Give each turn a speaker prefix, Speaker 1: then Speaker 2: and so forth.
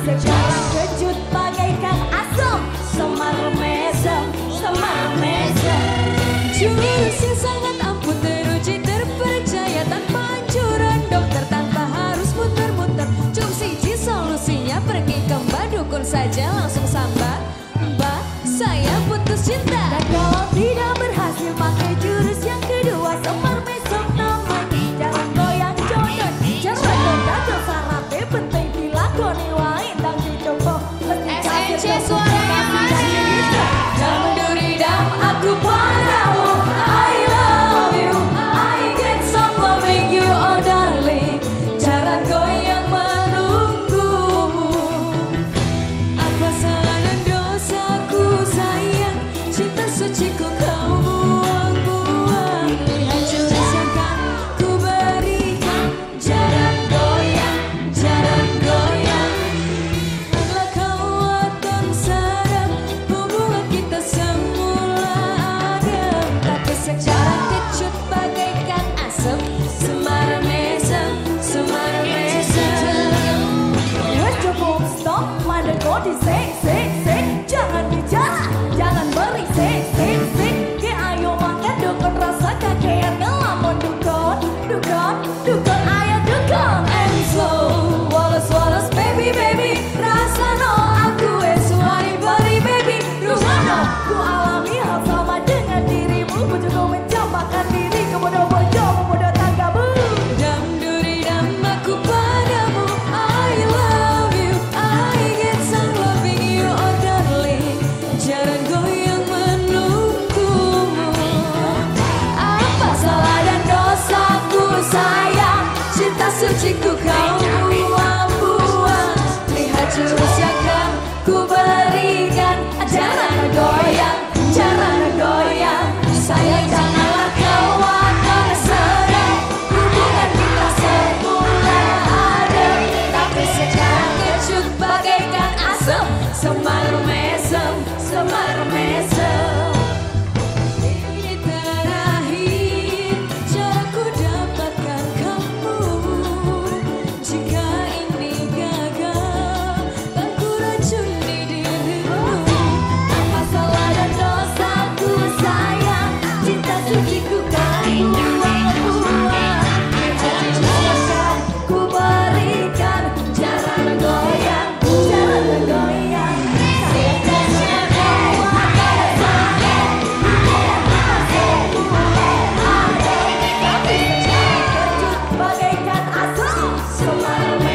Speaker 1: Sekarang kejut bagaikan asam. Semar mesem, semar mesem
Speaker 2: Jurus yang sangat
Speaker 1: magic so far.